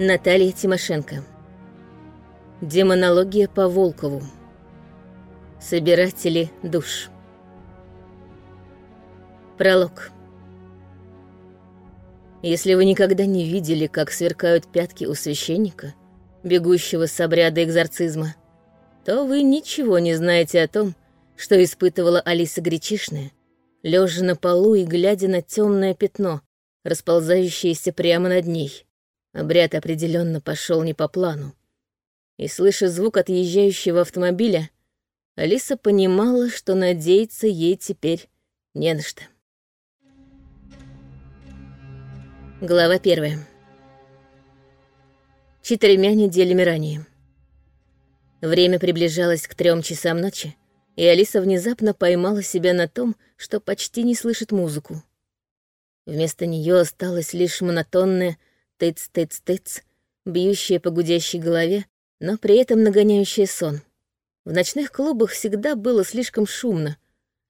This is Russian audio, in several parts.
Наталья Тимошенко. Демонология по Волкову. Собиратели душ. Пролог. Если вы никогда не видели, как сверкают пятки у священника, бегущего с обряда экзорцизма, то вы ничего не знаете о том, что испытывала Алиса Гречишная, лежа на полу и глядя на темное пятно, расползающееся прямо над ней. Обряд определенно пошел не по плану. И, слыша звук отъезжающего автомобиля, Алиса понимала, что надеяться ей теперь не на что. Глава первая. Четырьмя неделями ранее. Время приближалось к трем часам ночи, и Алиса внезапно поймала себя на том, что почти не слышит музыку. Вместо нее осталось лишь монотонное тыц-тыц-тыц, бьющее по гудящей голове, но при этом нагоняющее сон. В ночных клубах всегда было слишком шумно,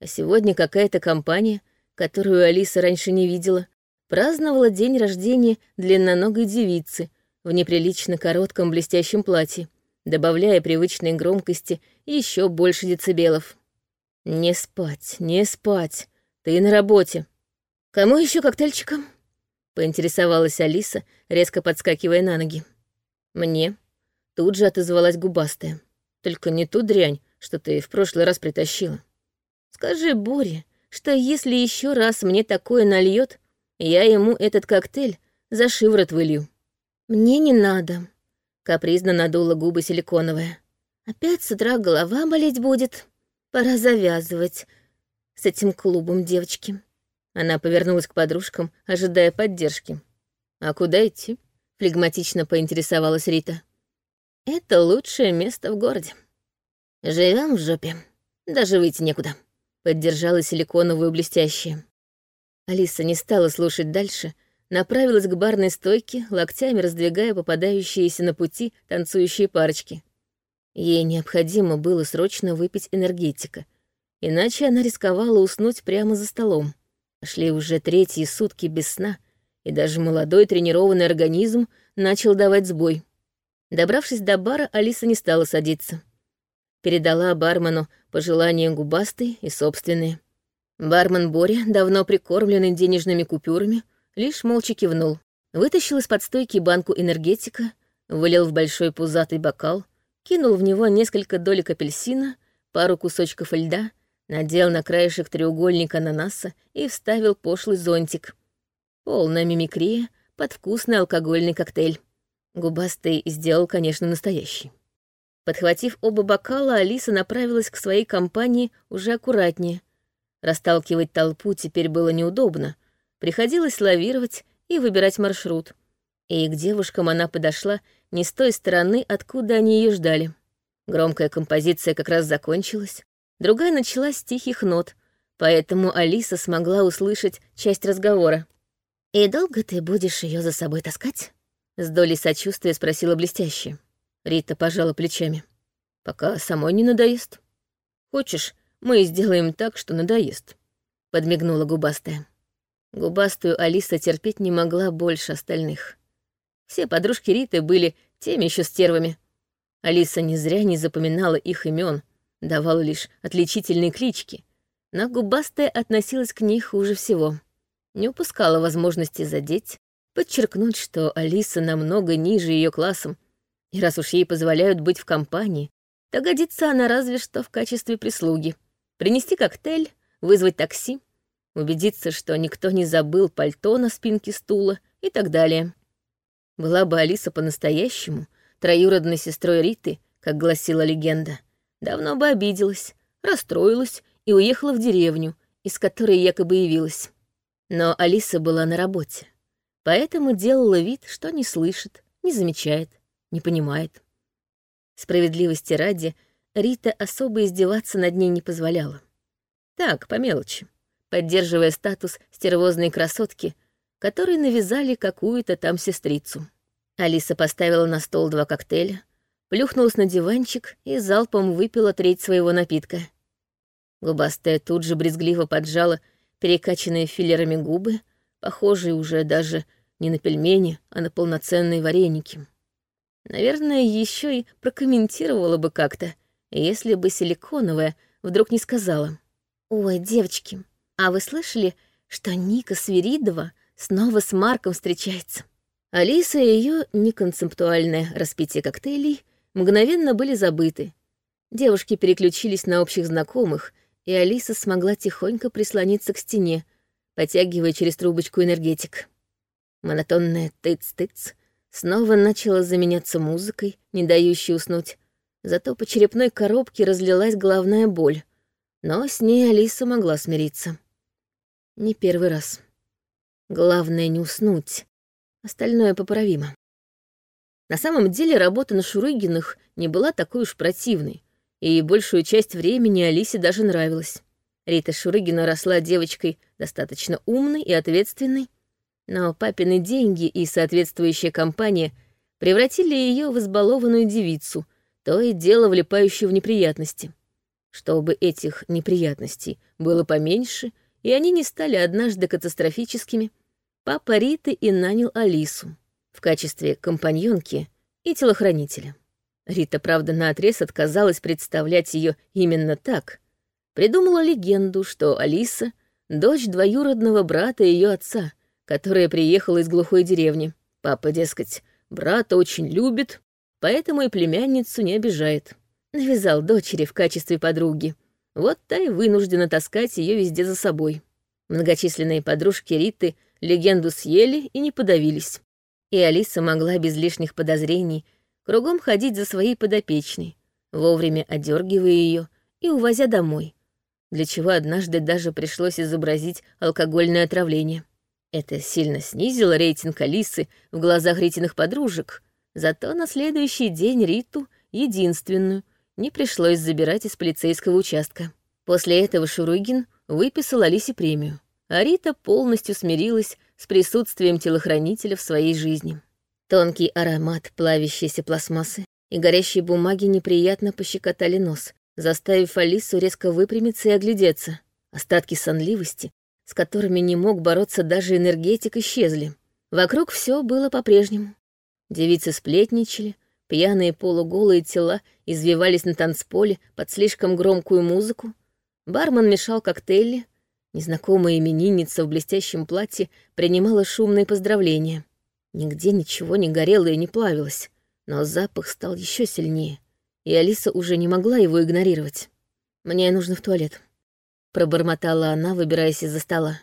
а сегодня какая-то компания, которую Алиса раньше не видела, праздновала день рождения длинноногой девицы в неприлично коротком блестящем платье, добавляя привычной громкости еще больше децибелов. «Не спать, не спать, ты на работе. Кому еще коктейльчиком?» Поинтересовалась Алиса, резко подскакивая на ноги. «Мне?» Тут же отозвалась губастая. «Только не ту дрянь, что ты в прошлый раз притащила. Скажи Боре, что если еще раз мне такое нальет, я ему этот коктейль за шиворот вылью». «Мне не надо», — капризно надула губы силиконовая. «Опять с утра голова болеть будет. Пора завязывать с этим клубом, девочки». Она повернулась к подружкам, ожидая поддержки. «А куда идти?» — флегматично поинтересовалась Рита. «Это лучшее место в городе. Живем в жопе. Даже выйти некуда», — поддержала силиконовую блестящее. Алиса не стала слушать дальше, направилась к барной стойке, локтями раздвигая попадающиеся на пути танцующие парочки. Ей необходимо было срочно выпить энергетика, иначе она рисковала уснуть прямо за столом. Шли уже третьи сутки без сна, и даже молодой тренированный организм начал давать сбой. Добравшись до бара, Алиса не стала садиться. Передала бармену пожелания губастые и собственные. Бармен Боря, давно прикормленный денежными купюрами, лишь молча кивнул. Вытащил из-под стойки банку энергетика, вылил в большой пузатый бокал, кинул в него несколько долек апельсина, пару кусочков льда надел на краешек треугольник ананаса и вставил пошлый зонтик. Полная мимикрия под вкусный алкогольный коктейль. Губастый сделал, конечно, настоящий. Подхватив оба бокала, Алиса направилась к своей компании уже аккуратнее. Расталкивать толпу теперь было неудобно. Приходилось лавировать и выбирать маршрут. И к девушкам она подошла не с той стороны, откуда они ее ждали. Громкая композиция как раз закончилась, другая началась с тихих нот, поэтому Алиса смогла услышать часть разговора. «И долго ты будешь ее за собой таскать?» С долей сочувствия спросила блестяще. Рита пожала плечами. «Пока самой не надоест. Хочешь, мы сделаем так, что надоест», — подмигнула губастая. Губастую Алиса терпеть не могла больше остальных. Все подружки Риты были теми еще стервами. Алиса не зря не запоминала их имен, давала лишь отличительные клички, но губастая относилась к ней хуже всего. Не упускала возможности задеть, подчеркнуть, что Алиса намного ниже ее классом, и раз уж ей позволяют быть в компании, то годится она разве что в качестве прислуги. Принести коктейль, вызвать такси, убедиться, что никто не забыл пальто на спинке стула и так далее. Была бы Алиса по-настоящему троюродной сестрой Риты, как гласила легенда, давно бы обиделась, расстроилась и уехала в деревню, из которой якобы явилась. Но Алиса была на работе, поэтому делала вид, что не слышит, не замечает, не понимает. Справедливости ради, Рита особо издеваться над ней не позволяла. Так, по мелочи, поддерживая статус стервозной красотки, которой навязали какую-то там сестрицу. Алиса поставила на стол два коктейля, плюхнулась на диванчик и залпом выпила треть своего напитка. Губастая тут же брезгливо поджала перекачанные филлерами губы, похожие уже даже не на пельмени, а на полноценные вареники. Наверное, еще и прокомментировала бы как-то, если бы силиконовая вдруг не сказала. «Ой, девочки, а вы слышали, что Ника Свиридова снова с Марком встречается?» Алиса и ее неконцептуальное распитие коктейлей мгновенно были забыты. Девушки переключились на общих знакомых, и Алиса смогла тихонько прислониться к стене, потягивая через трубочку энергетик. Монотонная тыц-тыц снова начала заменяться музыкой, не дающей уснуть. Зато по черепной коробке разлилась головная боль. Но с ней Алиса могла смириться. Не первый раз. Главное не уснуть. Остальное поправимо. На самом деле работа на Шурыгиных не была такой уж противной, и большую часть времени Алисе даже нравилась. Рита Шурыгина росла девочкой достаточно умной и ответственной, но папины деньги и соответствующая компания превратили ее в избалованную девицу, то и дело влипающую в неприятности. Чтобы этих неприятностей было поменьше, и они не стали однажды катастрофическими, папа Риты и нанял Алису в качестве компаньонки и телохранителя. Рита, правда, наотрез отказалась представлять ее именно так. Придумала легенду, что Алиса — дочь двоюродного брата ее отца, которая приехала из глухой деревни. Папа, дескать, брата очень любит, поэтому и племянницу не обижает. Навязал дочери в качестве подруги. Вот та и вынуждена таскать ее везде за собой. Многочисленные подружки Риты легенду съели и не подавились. И Алиса могла без лишних подозрений кругом ходить за своей подопечной, вовремя одергивая ее и увозя домой, для чего однажды даже пришлось изобразить алкогольное отравление. Это сильно снизило рейтинг Алисы в глазах Ритиных подружек, зато на следующий день Риту, единственную, не пришлось забирать из полицейского участка. После этого Шуругин выписал Алисе премию, а Рита полностью смирилась с присутствием телохранителя в своей жизни. Тонкий аромат плавящейся пластмассы и горящей бумаги неприятно пощекотали нос, заставив Алису резко выпрямиться и оглядеться. Остатки сонливости с которыми не мог бороться даже энергетик, исчезли. Вокруг все было по-прежнему. Девицы сплетничали, пьяные полуголые тела извивались на танцполе под слишком громкую музыку. Бармен мешал коктейли, незнакомая именинница в блестящем платье принимала шумные поздравления. Нигде ничего не горело и не плавилось, но запах стал еще сильнее, и Алиса уже не могла его игнорировать. «Мне нужно в туалет», пробормотала она, выбираясь из-за стола.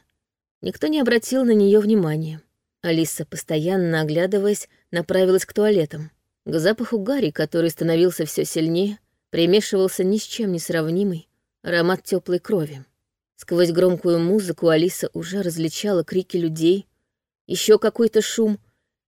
Никто не обратил на нее внимания. Алиса, постоянно оглядываясь, направилась к туалетам. К запаху гари, который становился все сильнее, примешивался ни с чем не сравнимый аромат теплой крови. Сквозь громкую музыку Алиса уже различала крики людей, еще какой-то шум,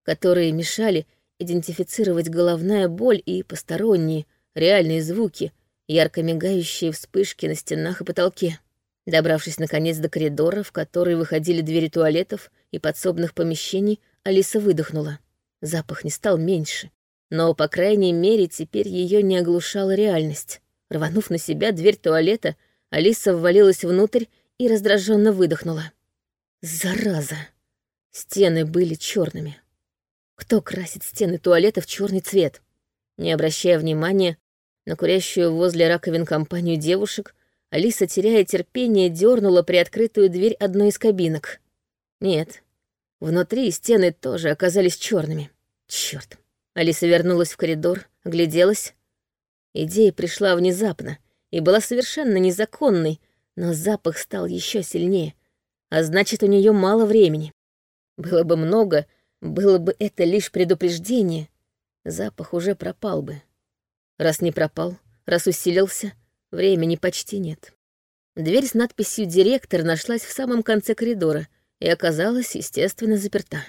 которые мешали идентифицировать головная боль и посторонние, реальные звуки, ярко мигающие вспышки на стенах и потолке. Добравшись, наконец, до коридора, в который выходили двери туалетов и подсобных помещений, Алиса выдохнула. Запах не стал меньше, но, по крайней мере, теперь ее не оглушала реальность. Рванув на себя дверь туалета, Алиса ввалилась внутрь и раздраженно выдохнула. Зараза! Стены были черными. Кто красит стены туалета в черный цвет? Не обращая внимания на курящую возле раковин компанию девушек, Алиса, теряя терпение, дернула приоткрытую дверь одной из кабинок. Нет, внутри стены тоже оказались черными. Черт! Алиса вернулась в коридор, огляделась. Идея пришла внезапно и была совершенно незаконной, но запах стал еще сильнее, а значит, у нее мало времени. Было бы много, было бы это лишь предупреждение, запах уже пропал бы. Раз не пропал, раз усилился — Времени почти нет. Дверь с надписью «Директор» нашлась в самом конце коридора и оказалась, естественно, заперта.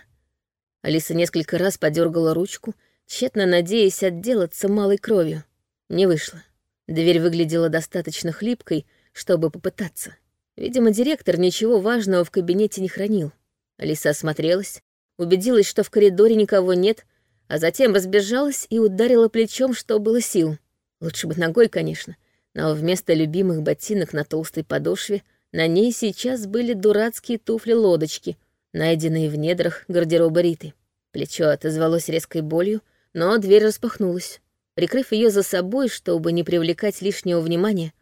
Алиса несколько раз подергала ручку, тщетно надеясь отделаться малой кровью. Не вышло. Дверь выглядела достаточно хлипкой, чтобы попытаться. Видимо, директор ничего важного в кабинете не хранил. Алиса осмотрелась, убедилась, что в коридоре никого нет, а затем разбежалась и ударила плечом, что было сил. Лучше бы ногой, конечно — но вместо любимых ботинок на толстой подошве на ней сейчас были дурацкие туфли-лодочки, найденные в недрах гардероба Риты. Плечо отозвалось резкой болью, но дверь распахнулась. Прикрыв ее за собой, чтобы не привлекать лишнего внимания,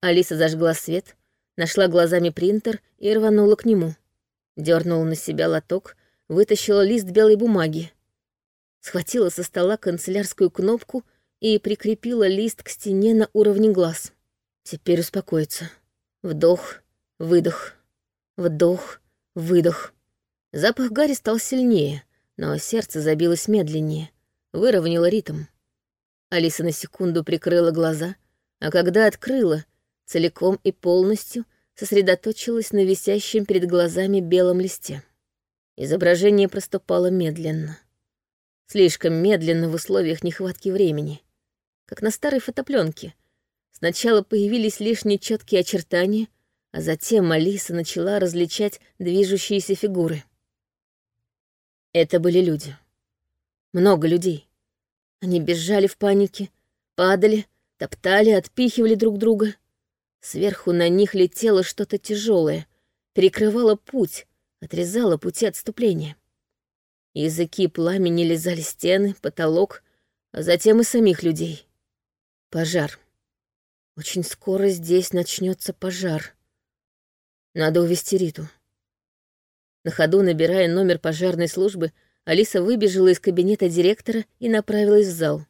Алиса зажгла свет, нашла глазами принтер и рванула к нему. Дернула на себя лоток, вытащила лист белой бумаги. Схватила со стола канцелярскую кнопку и прикрепила лист к стене на уровне глаз. Теперь успокоиться. Вдох, выдох, вдох, выдох. Запах Гарри стал сильнее, но сердце забилось медленнее, выровняло ритм. Алиса на секунду прикрыла глаза, а когда открыла, целиком и полностью сосредоточилась на висящем перед глазами белом листе. Изображение проступало медленно. Слишком медленно в условиях нехватки времени. Как на старой фотопленке. Сначала появились лишь нечеткие очертания, а затем Алиса начала различать движущиеся фигуры. Это были люди. Много людей. Они бежали в панике, падали, топтали, отпихивали друг друга. Сверху на них летело что-то тяжелое, перекрывало путь, отрезало пути отступления. Языки пламени лизали стены, потолок, а затем и самих людей. Пожар. Очень скоро здесь начнется пожар. Надо увести Риту. На ходу, набирая номер пожарной службы, Алиса выбежала из кабинета директора и направилась в зал.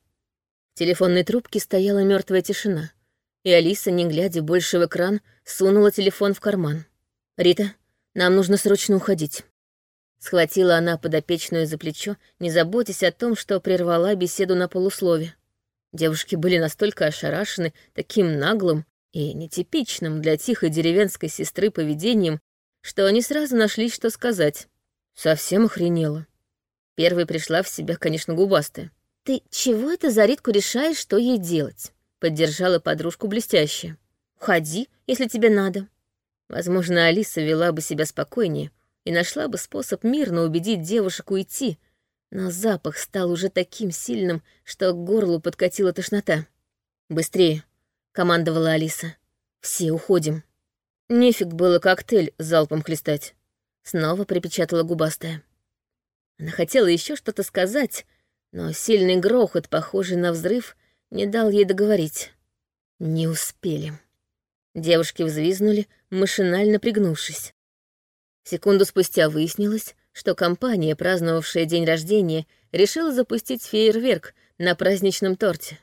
В телефонной трубке стояла мертвая тишина — и Алиса, не глядя больше в экран, сунула телефон в карман. «Рита, нам нужно срочно уходить». Схватила она подопечную за плечо, не заботясь о том, что прервала беседу на полуслове. Девушки были настолько ошарашены таким наглым и нетипичным для тихой деревенской сестры поведением, что они сразу нашли, что сказать. Совсем охренела. Первой пришла в себя, конечно, губастая. «Ты чего это за Ритку решаешь, что ей делать?» Поддержала подружку блестяще. «Ходи, если тебе надо». Возможно, Алиса вела бы себя спокойнее и нашла бы способ мирно убедить девушек уйти, но запах стал уже таким сильным, что к горлу подкатила тошнота. «Быстрее», — командовала Алиса. «Все уходим». Нефиг было коктейль залпом хлестать. Снова припечатала губастая. Она хотела еще что-то сказать, но сильный грохот, похожий на взрыв, не дал ей договорить. Не успели. Девушки взвизнули, машинально пригнувшись. Секунду спустя выяснилось, что компания, праздновавшая день рождения, решила запустить фейерверк на праздничном торте.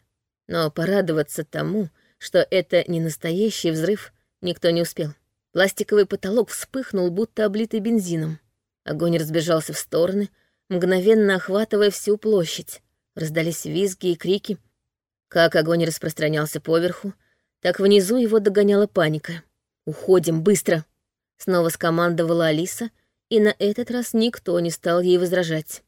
Но порадоваться тому, что это не настоящий взрыв, никто не успел. Пластиковый потолок вспыхнул, будто облитый бензином. Огонь разбежался в стороны, мгновенно охватывая всю площадь. Раздались визги и крики — как огонь распространялся поверху, так внизу его догоняла паника. «Уходим, быстро!» Снова скомандовала Алиса, и на этот раз никто не стал ей возражать.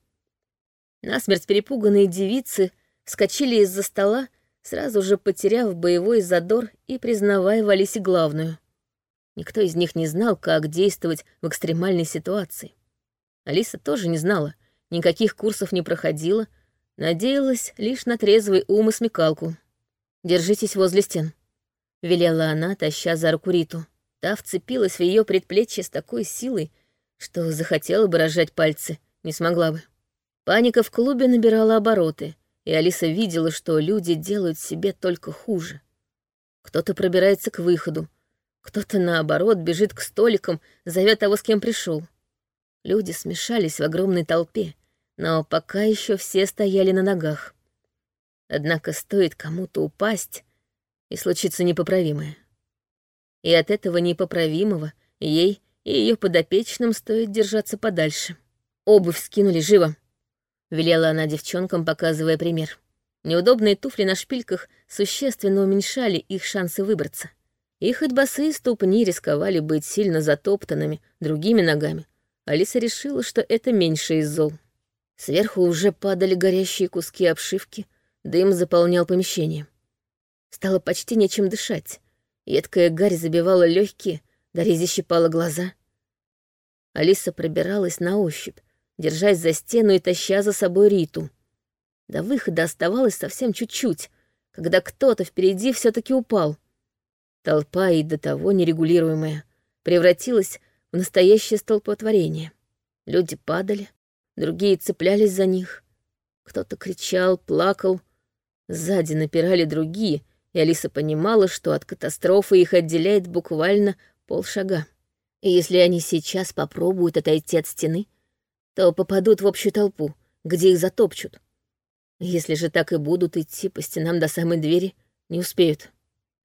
Насмерть перепуганные девицы вскочили из-за стола, сразу же потеряв боевой задор и признавая в Алисе главную. Никто из них не знал, как действовать в экстремальной ситуации. Алиса тоже не знала, никаких курсов не проходила — Надеялась лишь на трезвый ум и смекалку. «Держитесь возле стен», — велела она, таща за руку Риту. Та вцепилась в ее предплечье с такой силой, что захотела бы разжать пальцы, не смогла бы. Паника в клубе набирала обороты, и Алиса видела, что люди делают себе только хуже. Кто-то пробирается к выходу, кто-то, наоборот, бежит к столикам, зовя того, с кем пришел. Люди смешались в огромной толпе, но пока еще все стояли на ногах. Однако стоит кому-то упасть, и случится непоправимое. И от этого непоправимого ей и ее подопечным стоит держаться подальше. «Обувь скинули живо!» — велела она девчонкам, показывая пример. Неудобные туфли на шпильках существенно уменьшали их шансы выбраться. И хоть босые ступни рисковали быть сильно затоптанными другими ногами, Алиса решила, что это меньше из зол. Сверху уже падали горящие куски обшивки, дым заполнял помещение. Стало почти нечем дышать. Едкая гарь забивала легкие, Даризе щипала глаза. Алиса пробиралась на ощупь, держась за стену и таща за собой Риту. До выхода оставалось совсем чуть-чуть, когда кто-то впереди все таки упал. Толпа и до того нерегулируемая превратилась в настоящее столпотворение. Люди падали, другие цеплялись за них. Кто-то кричал, плакал. Сзади напирали другие, и Алиса понимала, что от катастрофы их отделяет буквально полшага. И если они сейчас попробуют отойти от стены, то попадут в общую толпу, где их затопчут. Если же так и будут идти по стенам до самой двери, не успеют.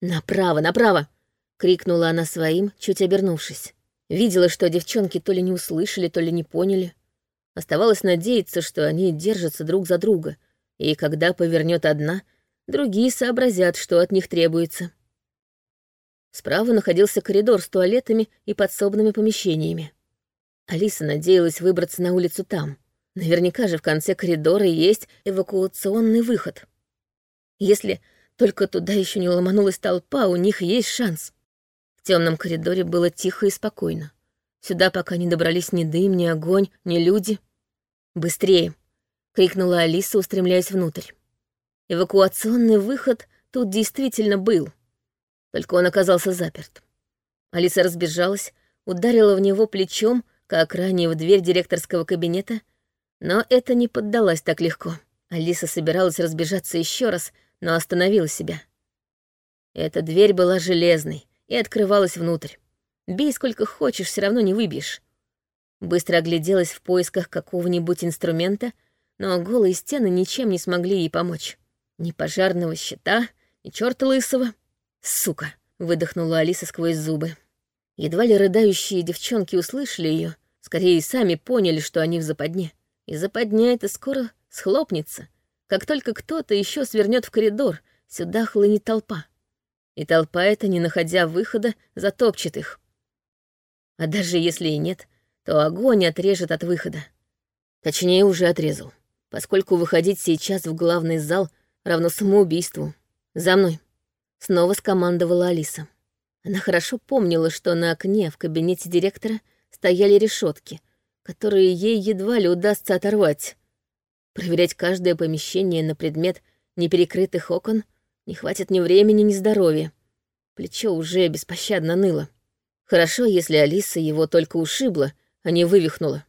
«Направо, направо!» — крикнула она своим, чуть обернувшись. Видела, что девчонки то ли не услышали, то ли не поняли. Оставалось надеяться, что они держатся друг за друга, и когда повернет одна, другие сообразят, что от них требуется. Справа находился коридор с туалетами и подсобными помещениями. Алиса надеялась выбраться на улицу там. Наверняка же в конце коридора есть эвакуационный выход. Если только туда еще не ломанулась толпа, у них есть шанс. В темном коридоре было тихо и спокойно. Сюда пока не добрались ни дым, ни огонь, ни люди. «Быстрее!» — крикнула Алиса, устремляясь внутрь. Эвакуационный выход тут действительно был, только он оказался заперт. Алиса разбежалась, ударила в него плечом, как ранее в дверь директорского кабинета, но это не поддалось так легко. Алиса собиралась разбежаться еще раз, но остановила себя. Эта дверь была железной и открывалась внутрь. Бей сколько хочешь, все равно не выбьешь. Быстро огляделась в поисках какого-нибудь инструмента, но голые стены ничем не смогли ей помочь. Ни пожарного щита, ни черта лысого. «Сука!» — выдохнула Алиса сквозь зубы. Едва ли рыдающие девчонки услышали ее, скорее сами поняли, что они в западне. И западня это скоро схлопнется. Как только кто-то еще свернет в коридор, сюда хлынет толпа. И толпа эта, не находя выхода, затопчет их. А даже если и нет, то огонь отрежет от выхода. Точнее, уже отрезал, поскольку выходить сейчас в главный зал равно самоубийству. За мной. Снова скомандовала Алиса. Она хорошо помнила, что на окне в кабинете директора стояли решетки, которые ей едва ли удастся оторвать. Проверять каждое помещение на предмет неперекрытых окон не хватит ни времени, ни здоровья. Плечо уже беспощадно ныло. Хорошо, если Алиса его только ушибла, а не вывихнула.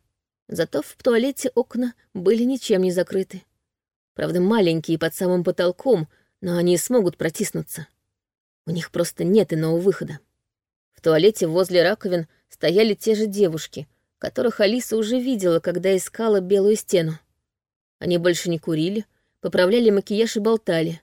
Зато в туалете окна были ничем не закрыты. Правда, маленькие под самым потолком, но они смогут протиснуться. У них просто нет иного выхода. В туалете возле раковин стояли те же девушки, которых Алиса уже видела, когда искала белую стену. Они больше не курили, поправляли макияж и болтали.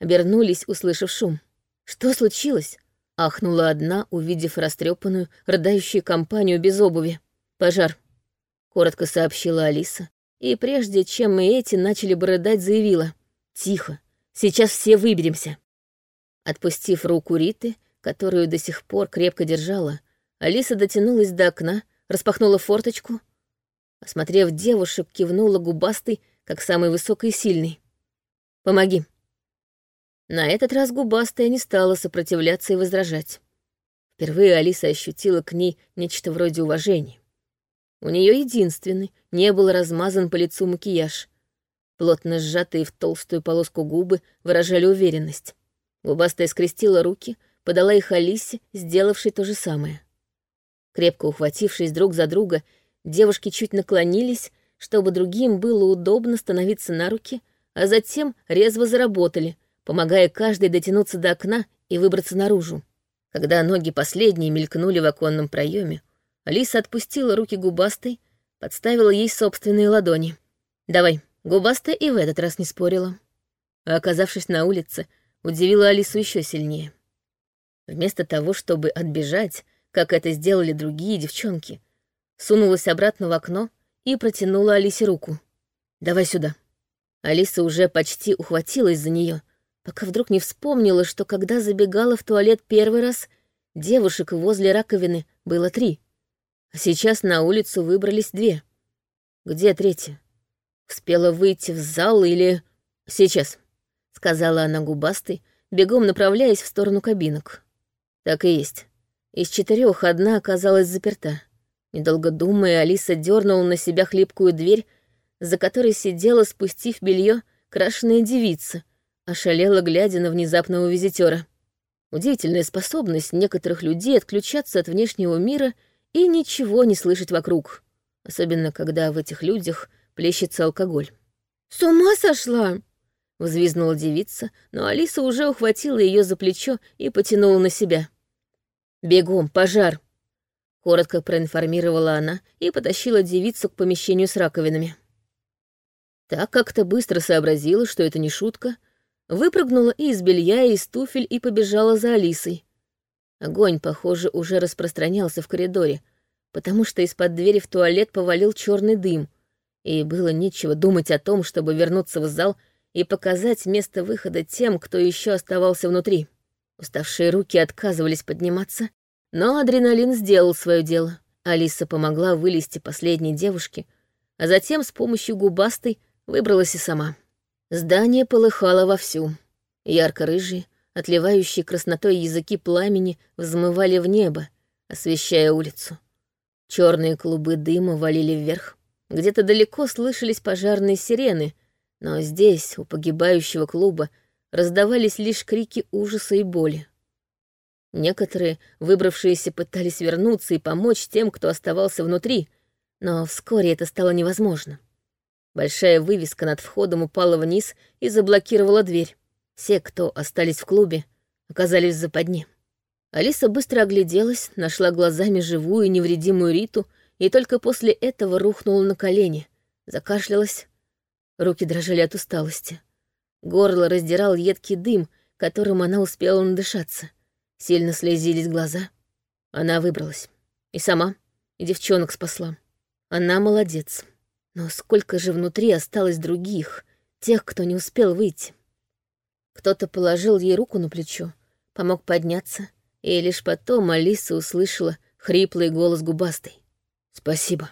Обернулись, услышав шум. «Что случилось?» — ахнула одна, увидев растрепанную, рыдающую компанию без обуви. «Пожар», — коротко сообщила Алиса, и прежде чем мы эти начали бы рыдать, заявила. «Тихо, сейчас все выберемся». Отпустив руку Риты, которую до сих пор крепко держала, Алиса дотянулась до окна, распахнула форточку, осмотрев девушек, кивнула губастой, как самый высокий и сильный. «Помоги». На этот раз губастая не стала сопротивляться и возражать. Впервые Алиса ощутила к ней нечто вроде уважения. У нее единственный, не был размазан по лицу макияж. Плотно сжатые в толстую полоску губы выражали уверенность. Губастая скрестила руки, подала их Алисе, сделавшей то же самое. Крепко ухватившись друг за друга, девушки чуть наклонились, чтобы другим было удобно становиться на руки, а затем резво заработали, помогая каждой дотянуться до окна и выбраться наружу. Когда ноги последней мелькнули в оконном проеме, Алиса отпустила руки губастой, подставила ей собственные ладони. «Давай». Губастая и в этот раз не спорила. А оказавшись на улице, удивила Алису еще сильнее. Вместо того, чтобы отбежать, как это сделали другие девчонки, сунулась обратно в окно и протянула Алисе руку. «Давай сюда». Алиса уже почти ухватилась за нее, пока вдруг не вспомнила, что когда забегала в туалет первый раз, девушек возле раковины было три, а сейчас на улицу выбрались две. Где третья? Успела выйти в зал или... Сейчас, — сказала она губастой, бегом направляясь в сторону кабинок. Так и есть. Из четырех одна оказалась заперта. Недолго думая, Алиса дернула на себя хлипкую дверь, за которой сидела, спустив белье, крашеная девица, ошалела, глядя на внезапного визитера. Удивительная способность некоторых людей отключаться от внешнего мира и ничего не слышать вокруг. особенно когда в этих людях плещется алкоголь. «С ума сошла?» — взвизгнула девица, но Алиса уже ухватила ее за плечо и потянула на себя. «Бегом, пожар!» Коротко проинформировала она и потащила девицу к помещению с раковинами. Так как-то быстро сообразила, что это не шутка, выпрыгнула и из белья, и из туфель и побежала за Алисой. Огонь, похоже, уже распространялся в коридоре, потому что из-под двери в туалет повалил черный дым, и было нечего думать о том, чтобы вернуться в зал и показать место выхода тем, кто еще оставался внутри. Уставшие руки отказывались подниматься, но адреналин сделал свое дело. Алиса помогла вылезти последней девушке, а затем с помощью губастой выбралась и сама. Здание полыхало вовсю. Ярко-рыжие, отливающие краснотой языки пламени взмывали в небо, освещая улицу. Черные клубы дыма валили вверх. Где-то далеко слышались пожарные сирены, но здесь, у погибающего клуба, раздавались лишь крики ужаса и боли. Некоторые, выбравшиеся, пытались вернуться и помочь тем, кто оставался внутри, но вскоре это стало невозможно. Большая вывеска над входом упала вниз и заблокировала дверь. Все, кто остались в клубе, оказались в западне. Алиса быстро огляделась, нашла глазами живую невредимую Риту и только после этого рухнула на колени, закашлялась. Руки дрожали от усталости. Горло раздирал едкий дым, которым она успела надышаться. Сильно слезились глаза. Она выбралась. И сама, и девчонок спасла. Она молодец. Но сколько же внутри осталось других, тех, кто не успел выйти? Кто-то положил ей руку на плечо, помог подняться, и лишь потом Алиса услышала хриплый голос губастой. «Спасибо».